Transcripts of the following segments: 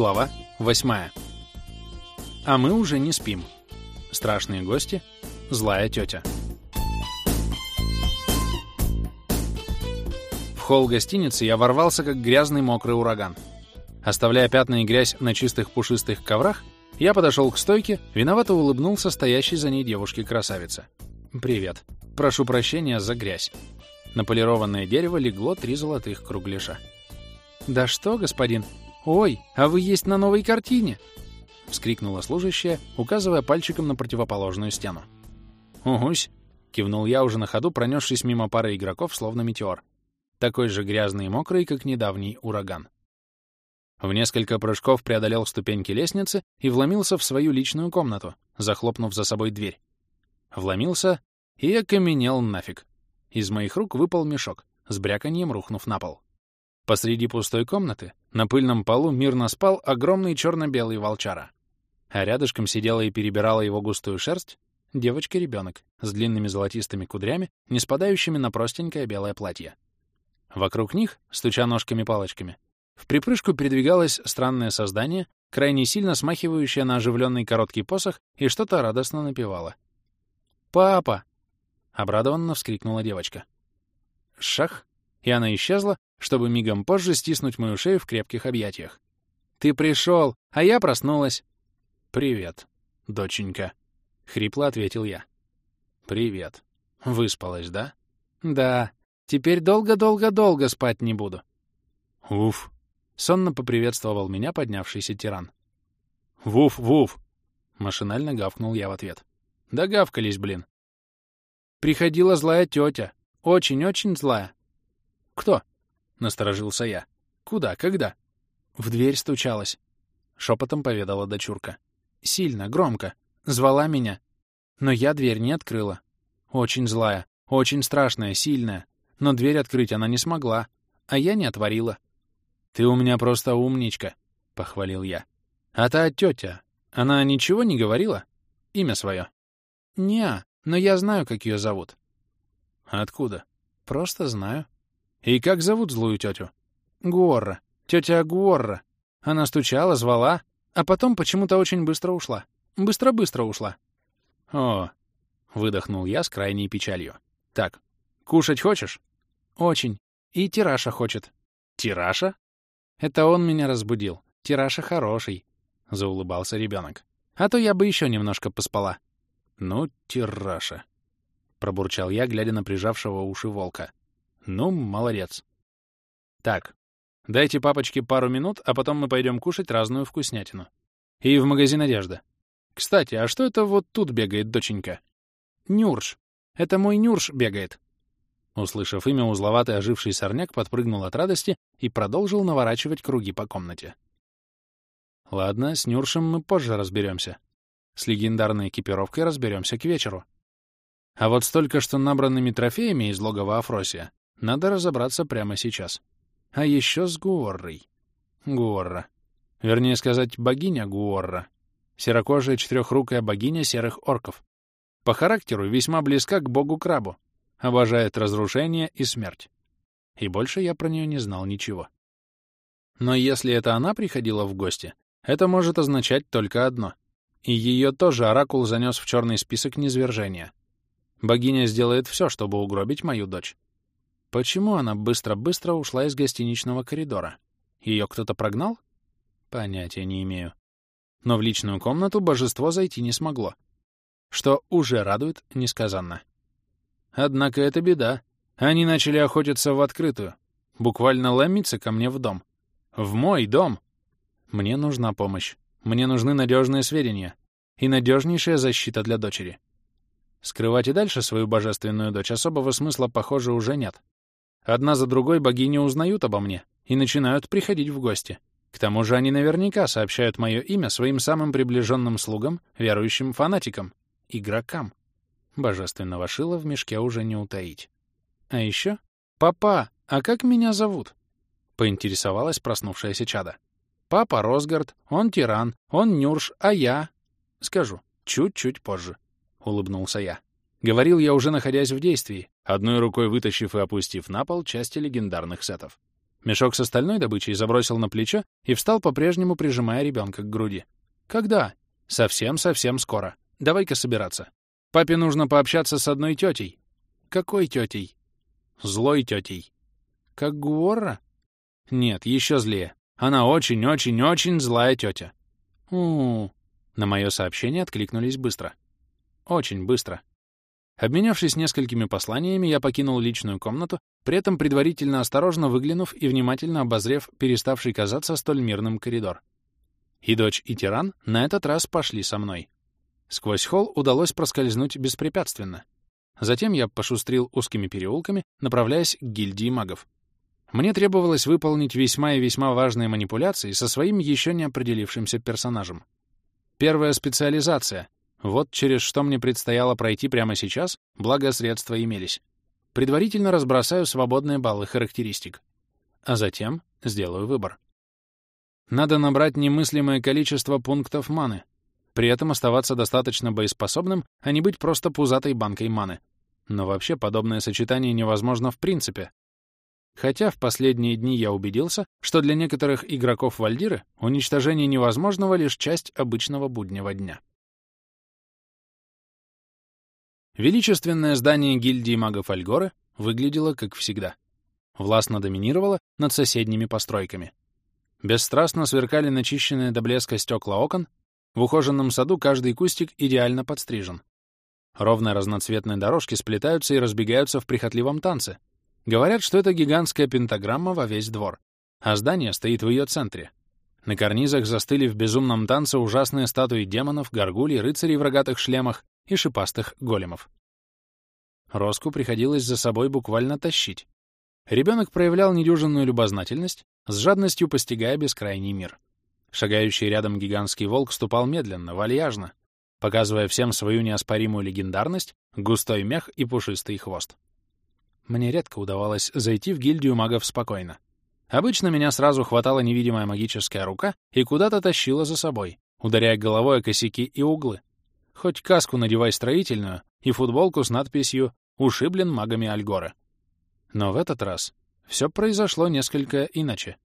Глава 8. А мы уже не спим. Страшные гости. Злая тетя. В холл гостиницы я ворвался, как грязный мокрый ураган. Оставляя пятна и грязь на чистых пушистых коврах, я подошел к стойке, виновато улыбнулся стоящей за ней девушке-красавице. «Привет. Прошу прощения за грязь». На полированное дерево легло три золотых кругляша. «Да что, господин? Ой, а вы есть на новой картине!» — вскрикнула служащая, указывая пальчиком на противоположную стену. «Угусь!» — кивнул я уже на ходу, пронесшись мимо пары игроков, словно метеор. Такой же грязный и мокрый, как недавний ураган. В несколько прыжков преодолел ступеньки лестницы и вломился в свою личную комнату, захлопнув за собой дверь. Вломился и окаменел нафиг. Из моих рук выпал мешок, с бряканьем рухнув на пол. Посреди пустой комнаты на пыльном полу мирно спал огромный черно-белый волчара. А рядышком сидела и перебирала его густую шерсть девочка-ребенок с длинными золотистыми кудрями, не спадающими на простенькое белое платье. Вокруг них, стуча ножками-палочками, в припрыжку передвигалось странное создание, крайне сильно смахивающее на оживленный короткий посох, и что-то радостно напевало. «Папа!» — обрадованно вскрикнула девочка. Шах! И она исчезла, чтобы мигом позже стиснуть мою шею в крепких объятиях. «Ты пришел, а я проснулась!» «Привет, доченька!» — хрипло ответил я. «Привет. Выспалась, да?» «Да. Теперь долго-долго-долго спать не буду». «Уф!» — сонно поприветствовал меня поднявшийся тиран. «Вуф-вуф!» — машинально гавкнул я в ответ. «Догавкались, блин!» «Приходила злая тетя. Очень-очень злая». «Кто?» — насторожился я. «Куда? Когда?» «В дверь стучалась», — шепотом поведала дочурка. «Сильно, громко. Звала меня. Но я дверь не открыла. Очень злая, очень страшная, сильная. Но дверь открыть она не смогла, а я не отворила». «Ты у меня просто умничка», — похвалил я. «А та тетя, она ничего не говорила? Имя свое?» «Не, но я знаю, как ее зовут». «Откуда?» «Просто знаю». «И как зовут злую тетю?» «Гуорра. Тетя Гуорра. Она стучала, звала, а потом почему-то очень быстро ушла. Быстро-быстро ушла». «О!» — выдохнул я с крайней печалью. «Так, кушать хочешь?» «Очень. И Тираша хочет». «Тираша?» «Это он меня разбудил. Тираша хороший», — заулыбался ребенок. «А то я бы еще немножко поспала». «Ну, Тираша», — пробурчал я, глядя на прижавшего уши волка. Ну, молодец. Так, дайте папочке пару минут, а потом мы пойдем кушать разную вкуснятину. И в магазин одежда. Кстати, а что это вот тут бегает, доченька? Нюрш. Это мой Нюрш бегает. Услышав имя, узловатый оживший сорняк подпрыгнул от радости и продолжил наворачивать круги по комнате. Ладно, с Нюршем мы позже разберемся. С легендарной экипировкой разберемся к вечеру. А вот столько что набранными трофеями из логова Афросия надо разобраться прямо сейчас. А еще с Гуоррой. Гуорра. Вернее сказать, богиня Гуорра. Серокожая четырехрукая богиня серых орков. По характеру весьма близка к богу-крабу. Обожает разрушение и смерть. И больше я про нее не знал ничего. Но если это она приходила в гости, это может означать только одно. И ее тоже Оракул занес в черный список низвержения. Богиня сделает все, чтобы угробить мою дочь. Почему она быстро-быстро ушла из гостиничного коридора? Ее кто-то прогнал? Понятия не имею. Но в личную комнату божество зайти не смогло. Что уже радует несказанно. Однако это беда. Они начали охотиться в открытую. Буквально ломиться ко мне в дом. В мой дом. Мне нужна помощь. Мне нужны надежные сведения. И надежнейшая защита для дочери. Скрывать и дальше свою божественную дочь особого смысла, похоже, уже нет. Одна за другой богини узнают обо мне и начинают приходить в гости. К тому же они наверняка сообщают мое имя своим самым приближенным слугам, верующим фанатикам, игрокам. Божественного шила в мешке уже не утаить. А еще... «Папа, а как меня зовут?» — поинтересовалась проснувшаяся чада. «Папа Росгард, он тиран, он Нюрш, а я...» «Скажу, чуть-чуть позже», — улыбнулся я. Говорил я уже находясь в действии, одной рукой вытащив и опустив на пол части легендарных сетов. Мешок с остальной добычей забросил на плечо и встал по-прежнему, прижимая ребенка к груди. «Когда?» «Совсем-совсем скоро. Давай-ка собираться. Папе нужно пообщаться с одной тетей». «Какой тетей?» «Злой тетей». «Как Гуорра?» «Нет, еще злее. Она очень-очень-очень злая тетя». «У-у-у». На мое сообщение откликнулись быстро. Очень быстро. Обменявшись несколькими посланиями, я покинул личную комнату, при этом предварительно осторожно выглянув и внимательно обозрев переставший казаться столь мирным коридор. И дочь, и тиран на этот раз пошли со мной. Сквозь холл удалось проскользнуть беспрепятственно. Затем я пошустрил узкими переулками, направляясь к гильдии магов. Мне требовалось выполнить весьма и весьма важные манипуляции со своим еще не определившимся персонажем. Первая специализация — вот через что мне предстояло пройти прямо сейчас, благо средства имелись. Предварительно разбросаю свободные баллы характеристик. А затем сделаю выбор. Надо набрать немыслимое количество пунктов маны, при этом оставаться достаточно боеспособным, а не быть просто пузатой банкой маны. Но вообще подобное сочетание невозможно в принципе. Хотя в последние дни я убедился, что для некоторых игроков Вальдиры уничтожение невозможного лишь часть обычного буднего дня. Величественное здание гильдии магов Альгоры выглядело как всегда. Властно доминировало над соседними постройками. Бесстрастно сверкали начищенные до блеска стекла окон, в ухоженном саду каждый кустик идеально подстрижен. Ровные разноцветные дорожки сплетаются и разбегаются в прихотливом танце. Говорят, что это гигантская пентаграмма во весь двор, а здание стоит в ее центре. На карнизах застыли в безумном танце ужасные статуи демонов, горгулей, рыцарей в рогатых шлемах, и шипастых големов. Роску приходилось за собой буквально тащить. Ребенок проявлял недюжинную любознательность, с жадностью постигая бескрайний мир. Шагающий рядом гигантский волк ступал медленно, вальяжно, показывая всем свою неоспоримую легендарность, густой мех и пушистый хвост. Мне редко удавалось зайти в гильдию магов спокойно. Обычно меня сразу хватала невидимая магическая рука и куда-то тащила за собой, ударяя головой о косяки и углы, Хоть каску надевай строительную и футболку с надписью «Ушиблен магами Альгора». Но в этот раз все произошло несколько иначе.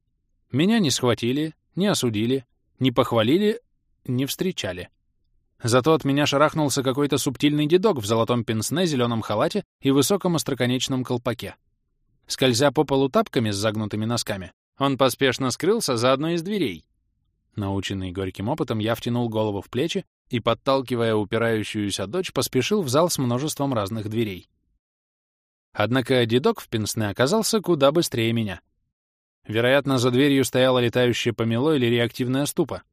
Меня не схватили, не осудили, не похвалили, не встречали. Зато от меня шарахнулся какой-то субтильный дедок в золотом пенсне, зеленом халате и высоком остроконечном колпаке. Скользя по полу тапками с загнутыми носками, он поспешно скрылся за одной из дверей. Наученный горьким опытом, я втянул голову в плечи и, подталкивая упирающуюся дочь, поспешил в зал с множеством разных дверей. Однако дедок в пенсне оказался куда быстрее меня. Вероятно, за дверью стояла летающая помело или реактивная ступа.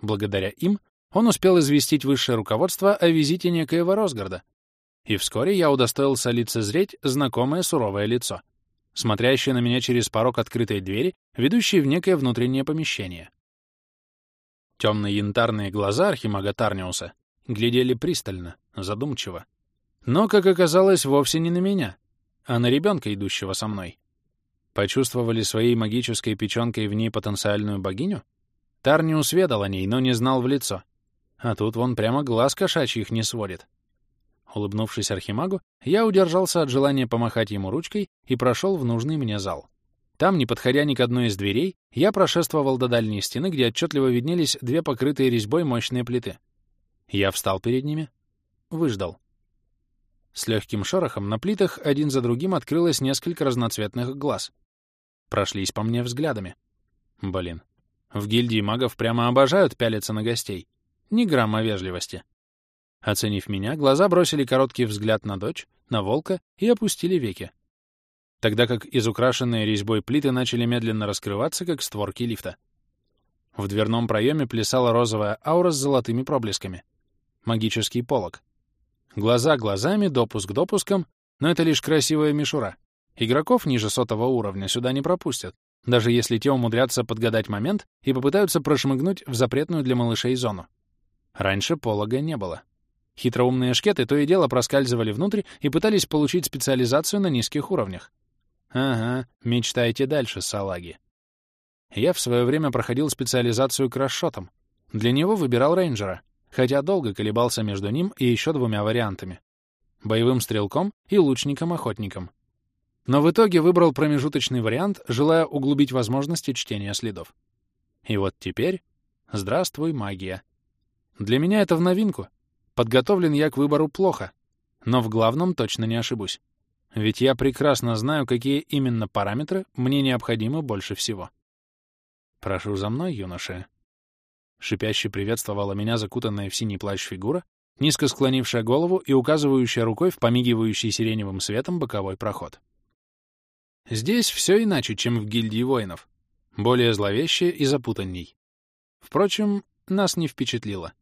Благодаря им он успел известить высшее руководство о визите некоего Росгарда. И вскоре я удостоился лицезреть знакомое суровое лицо, смотрящее на меня через порог открытой двери, ведущей в некое внутреннее помещение. Темные янтарные глаза архимага Тарниуса глядели пристально, задумчиво. Но, как оказалось, вовсе не на меня, а на ребенка, идущего со мной. Почувствовали своей магической печенкой в ней потенциальную богиню? Тарниус ведал о ней, но не знал в лицо. А тут вон прямо глаз кошачьих не сводит. Улыбнувшись архимагу, я удержался от желания помахать ему ручкой и прошел в нужный мне зал. Там, не подходя ни к одной из дверей, я прошествовал до дальней стены, где отчетливо виднелись две покрытые резьбой мощные плиты. Я встал перед ними, выждал. С легким шорохом на плитах один за другим открылось несколько разноцветных глаз. Прошлись по мне взглядами. Блин, в гильдии магов прямо обожают пялиться на гостей. Ни грамма вежливости. Оценив меня, глаза бросили короткий взгляд на дочь, на волка и опустили веки тогда как из украшенные резьбой плиты начали медленно раскрываться, как створки лифта. В дверном проеме плясала розовая аура с золотыми проблесками. Магический полог. Глаза глазами, допуск допуском, но это лишь красивая мишура. Игроков ниже сотого уровня сюда не пропустят, даже если те умудрятся подгадать момент и попытаются прошмыгнуть в запретную для малышей зону. Раньше полога не было. Хитроумные шкеты то и дело проскальзывали внутрь и пытались получить специализацию на низких уровнях. Ага, мечтайте дальше, салаги. Я в свое время проходил специализацию крашшотом. Для него выбирал рейнджера, хотя долго колебался между ним и еще двумя вариантами. Боевым стрелком и лучником-охотником. но в итоге выбрал промежуточный вариант, желая углубить возможности чтения следов. И вот теперь здравствуй, магия. Для меня это в новинку. Подготовлен я к выбору плохо, но в главном точно не ошибусь. Ведь я прекрасно знаю, какие именно параметры мне необходимы больше всего. «Прошу за мной, юноша». Шипяще приветствовала меня закутанная в синий плащ фигура, низко склонившая голову и указывающая рукой в помигивающий сиреневым светом боковой проход. Здесь все иначе, чем в гильдии воинов. Более зловеще и запутанней. Впрочем, нас не впечатлило.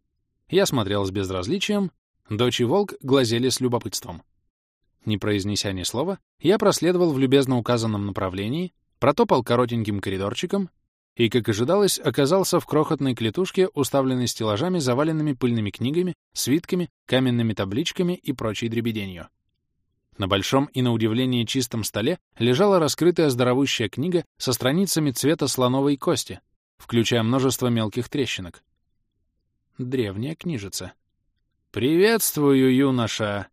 Я смотрел с безразличием, дочь и волк глазели с любопытством. Не произнеся ни слова, я проследовал в любезно указанном направлении, протопал коротеньким коридорчиком и, как ожидалось, оказался в крохотной клетушке, уставленной стеллажами, заваленными пыльными книгами, свитками, каменными табличками и прочей дребеденью. На большом и, на удивление, чистом столе лежала раскрытая здоровущая книга со страницами цвета слоновой кости, включая множество мелких трещинок. Древняя книжица. «Приветствую, юноша!»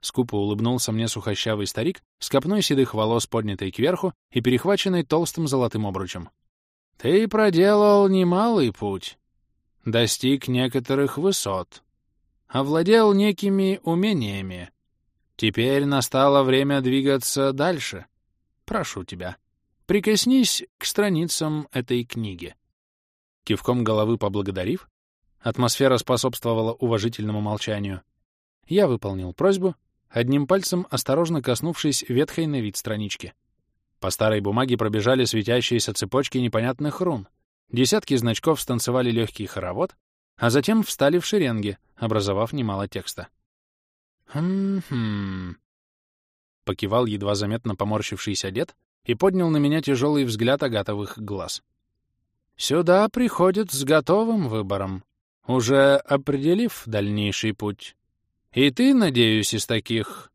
Скупо улыбнулся мне сухощавый старик с копной седых волос, поднятой кверху и перехваченной толстым золотым обручем. Ты проделал немалый путь, достиг некоторых высот, овладел некими умениями. Теперь настало время двигаться дальше. Прошу тебя, прикоснись к страницам этой книги. Кивком головы поблагодарив, атмосфера способствовала уважительному молчанию, я выполнил просьбу, одним пальцем осторожно коснувшись ветхой на вид странички. По старой бумаге пробежали светящиеся цепочки непонятных рун. Десятки значков станцевали легкий хоровод, а затем встали в шеренги, образовав немало текста. «Хм-хм...» Покивал едва заметно поморщившийся дед и поднял на меня тяжелый взгляд агатовых глаз. «Сюда приходят с готовым выбором, уже определив дальнейший путь. И ты, надеюсь, из таких...»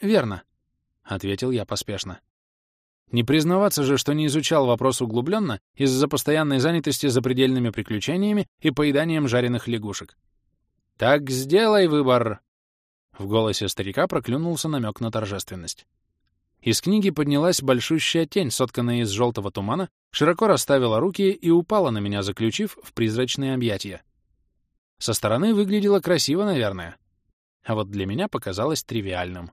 «Верно», — ответил я поспешно. Не признаваться же, что не изучал вопрос углубленно из-за постоянной занятости запредельными приключениями и поеданием жареных лягушек. «Так сделай выбор!» В голосе старика проклюнулся намек на торжественность. Из книги поднялась большущая тень, сотканная из желтого тумана, широко расставила руки и упала на меня, заключив в призрачные объятия. Со стороны выглядело красиво, наверное. А вот для меня показалось тривиальным.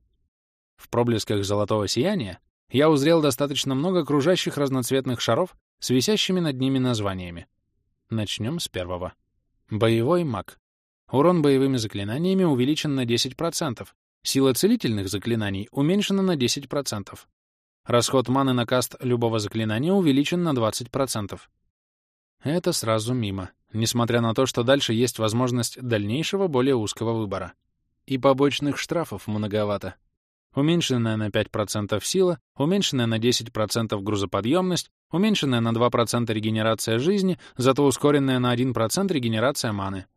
В проблесках золотого сияния я узрел достаточно много кружащих разноцветных шаров с висящими над ними названиями. Начнем с первого. Боевой маг. Урон боевыми заклинаниями увеличен на 10%. Сила целительных заклинаний уменьшена на 10%. Расход маны на каст любого заклинания увеличен на 20%. Это сразу мимо, несмотря на то, что дальше есть возможность дальнейшего более узкого выбора. И побочных штрафов многовато уменьшенная на 5% сила, уменьшенная на 10% грузоподъемность, уменьшенная на 2% регенерация жизни, зато ускоренная на 1% регенерация маны.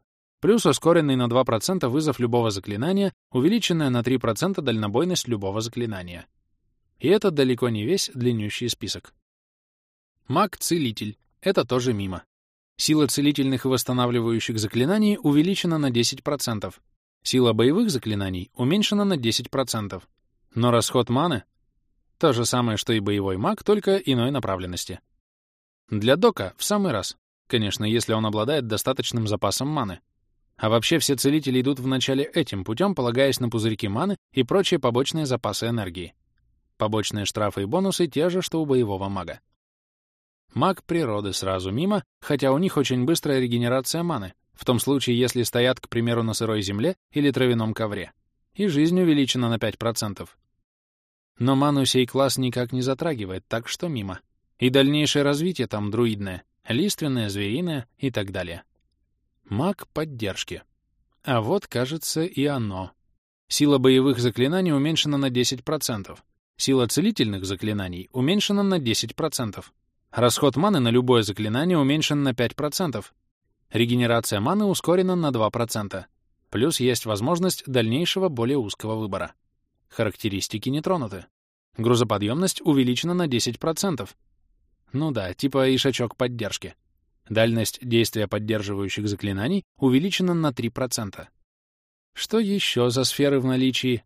Плюс ускоренный на 2% вызов любого заклинания, увеличенная на 3% дальнобойность любого заклинания. И это далеко не весь длиннющий список. Маг-целитель. Это тоже мимо. Сила целительных и восстанавливающих заклинаний увеличена на 10%. Сила боевых заклинаний уменьшена на 10%. Но расход маны — то же самое, что и боевой маг, только иной направленности. Для дока в самый раз, конечно, если он обладает достаточным запасом маны. А вообще все целители идут вначале этим путем, полагаясь на пузырьки маны и прочие побочные запасы энергии. Побочные штрафы и бонусы те же, что у боевого мага. Маг природы сразу мимо, хотя у них очень быстрая регенерация маны, в том случае, если стоят, к примеру, на сырой земле или травяном ковре. И жизнь увеличена на 5%. Но ману сей класс никак не затрагивает, так что мимо. И дальнейшее развитие там друидное, лиственное, звериное и так далее. Маг поддержки. А вот, кажется, и оно. Сила боевых заклинаний уменьшена на 10%. Сила целительных заклинаний уменьшена на 10%. Расход маны на любое заклинание уменьшен на 5%. Регенерация маны ускорена на 2%. Плюс есть возможность дальнейшего более узкого выбора. Характеристики не тронуты. Грузоподъемность увеличена на 10%. Ну да, типа ишачок поддержки. Дальность действия поддерживающих заклинаний увеличена на 3%. Что еще за сферы в наличии?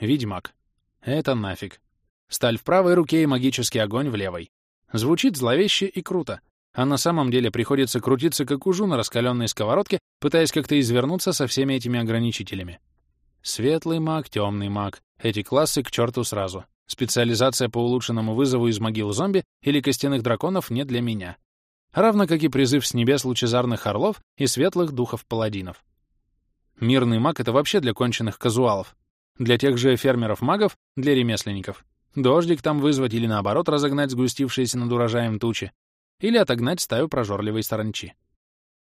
Ведьмак. Это нафиг. Сталь в правой руке и магический огонь в левой. Звучит зловеще и круто, а на самом деле приходится крутиться как ужу на раскаленной сковородке, пытаясь как-то извернуться со всеми этими ограничителями. Светлый маг, темный маг. Эти классы к черту сразу. Специализация по улучшенному вызову из могил зомби или костяных драконов не для меня. Равно как и призыв с небес лучезарных орлов и светлых духов-паладинов. Мирный маг — это вообще для конченых казуалов. Для тех же фермеров-магов, для ремесленников. Дождик там вызвать или, наоборот, разогнать сгустившиеся над урожаем тучи. Или отогнать стаю прожорливой саранчи.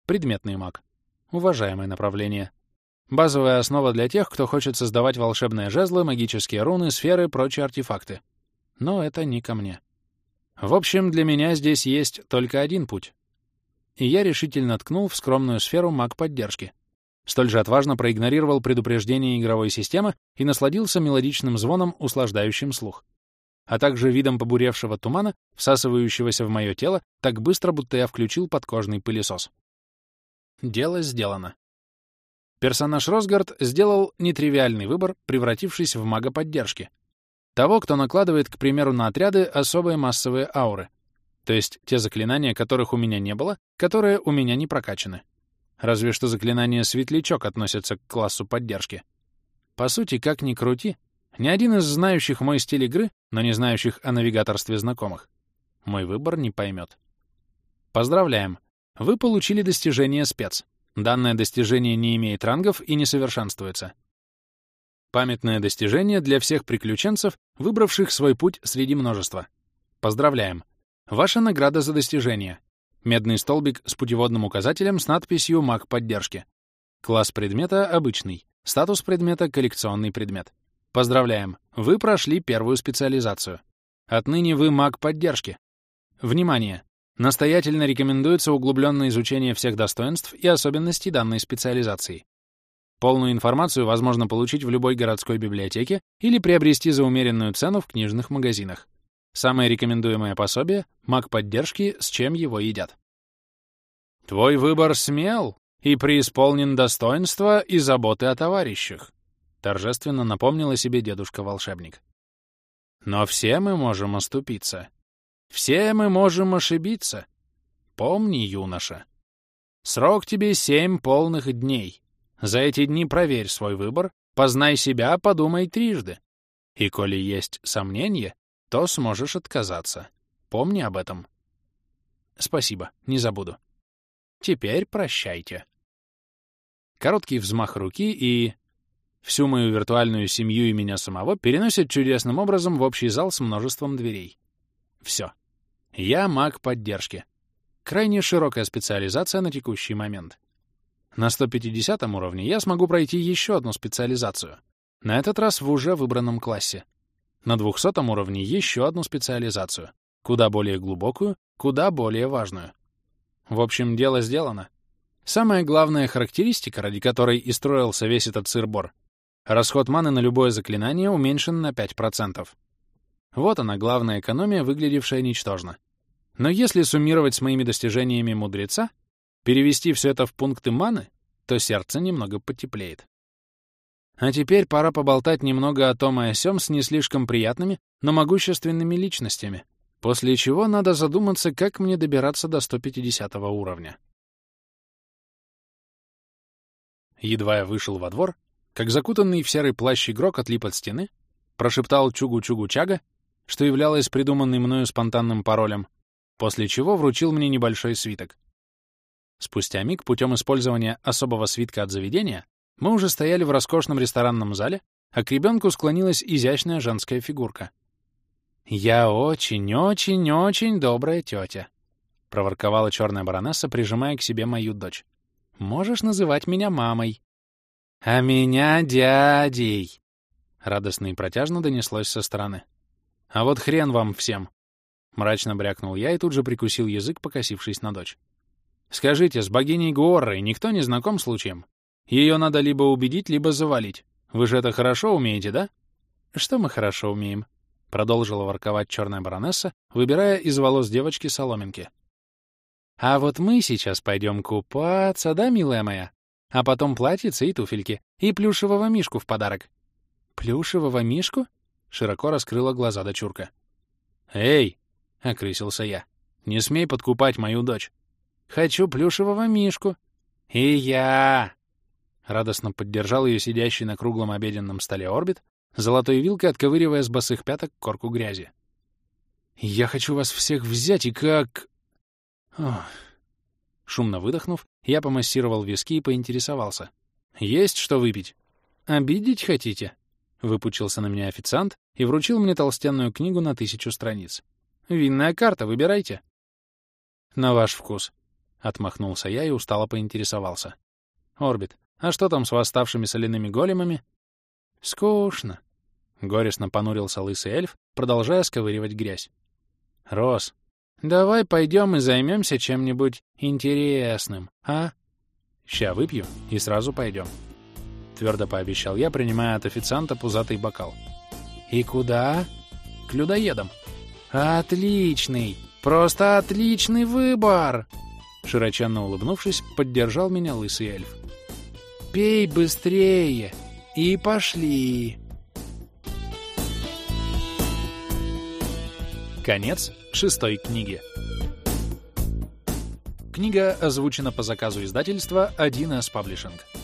Предметный маг. Уважаемое направление. Базовая основа для тех, кто хочет создавать волшебные жезлы, магические руны, сферы, прочие артефакты. Но это не ко мне. В общем, для меня здесь есть только один путь. И я решительно ткнул в скромную сферу маг-поддержки. Столь же отважно проигнорировал предупреждение игровой системы и насладился мелодичным звоном, услаждающим слух. А также видом побуревшего тумана, всасывающегося в мое тело, так быстро, будто я включил подкожный пылесос. Дело сделано. Персонаж Росгард сделал нетривиальный выбор, превратившись в мага поддержки. Того, кто накладывает, к примеру, на отряды особые массовые ауры. То есть те заклинания, которых у меня не было, которые у меня не прокачаны. Разве что заклинание «Светлячок» относится к классу поддержки. По сути, как ни крути, ни один из знающих мой стиль игры, но не знающих о навигаторстве знакомых, мой выбор не поймет. Поздравляем! Вы получили достижение спец. Данное достижение не имеет рангов и не совершенствуется. Памятное достижение для всех приключенцев, выбравших свой путь среди множества. Поздравляем! Ваша награда за достижение. Медный столбик с путеводным указателем с надписью «Маг поддержки». Класс предмета — обычный. Статус предмета — коллекционный предмет. Поздравляем! Вы прошли первую специализацию. Отныне вы маг поддержки. Внимание! Настоятельно рекомендуется углубленное изучение всех достоинств и особенностей данной специализации. Полную информацию возможно получить в любой городской библиотеке или приобрести за умеренную цену в книжных магазинах. Самое рекомендуемое пособие — маг поддержки, с чем его едят. Твой выбор смел и преисполнен достоинства и заботы о товарищах, торжественно напомнила себе дедушка-волшебник. Но все мы можем оступиться. Все мы можем ошибиться. Помни, юноша. Срок тебе семь полных дней. За эти дни проверь свой выбор, познай себя, подумай трижды. И коли есть сомнения, то сможешь отказаться. Помни об этом. Спасибо, не забуду. Теперь прощайте. Короткий взмах руки и... Всю мою виртуальную семью и меня самого переносят чудесным образом в общий зал с множеством дверей. Все. Я маг поддержки. Крайне широкая специализация на текущий момент. На 150 уровне я смогу пройти еще одну специализацию. На этот раз в уже выбранном классе. На 200 уровне еще одну специализацию. Куда более глубокую, куда более важную. В общем, дело сделано. Самая главная характеристика, ради которой и строился весь этот сыр-бор — расход маны на любое заклинание уменьшен на 5%. Вот она, главная экономия, выглядевшая ничтожно. Но если суммировать с моими достижениями мудреца, перевести все это в пункты маны, то сердце немного потеплеет. А теперь пора поболтать немного о том и о сём с не слишком приятными, но могущественными личностями, после чего надо задуматься, как мне добираться до 150 уровня. Едва я вышел во двор, как закутанный в серый плащ игрок отлип от стены, прошептал чугу-чугу-чага что являлось придуманным мною спонтанным паролем, после чего вручил мне небольшой свиток. Спустя миг, путем использования особого свитка от заведения, мы уже стояли в роскошном ресторанном зале, а к ребенку склонилась изящная женская фигурка. «Я очень-очень-очень добрая тетя», — проворковала черная баронесса, прижимая к себе мою дочь. «Можешь называть меня мамой». «А меня дядей», — радостно и протяжно донеслось со стороны. «А вот хрен вам всем!» Мрачно брякнул я и тут же прикусил язык, покосившись на дочь. «Скажите, с богиней Гуоррой никто не знаком случаем? Ее надо либо убедить, либо завалить. Вы же это хорошо умеете, да?» «Что мы хорошо умеем?» — продолжила ворковать черная баронесса, выбирая из волос девочки соломинки. «А вот мы сейчас пойдем купаться, да, милая моя? А потом платьице и туфельки, и плюшевого мишку в подарок». «Плюшевого мишку?» — широко раскрыла глаза дочурка. «Эй!» — окрысился я. «Не смей подкупать мою дочь!» «Хочу плюшевого мишку!» «И я!» Радостно поддержал ее сидящий на круглом обеденном столе орбит, золотой вилкой отковыривая с босых пяток корку грязи. «Я хочу вас всех взять и как...» Ох. Шумно выдохнув, я помассировал виски и поинтересовался. «Есть что выпить?» «Обидеть хотите?» — выпучился на меня официант и вручил мне толстенную книгу на тысячу страниц. «Винная карта, выбирайте». «На ваш вкус», — отмахнулся я и устало поинтересовался. «Орбит, а что там с восставшими соляными големами?» «Скучно», — горестно понурился лысый эльф, продолжая сковыривать грязь. «Рос, давай пойдем и займемся чем-нибудь интересным, а?» «Ща выпью и сразу пойдем», — твердо пообещал я, принимая от официанта пузатый бокал. «И куда?» «К людоедам». «Отличный! Просто отличный выбор!» Широченно улыбнувшись, поддержал меня лысый эльф. «Пей быстрее! И пошли!» Конец шестой книги. Книга озвучена по заказу издательства 1С Publishing.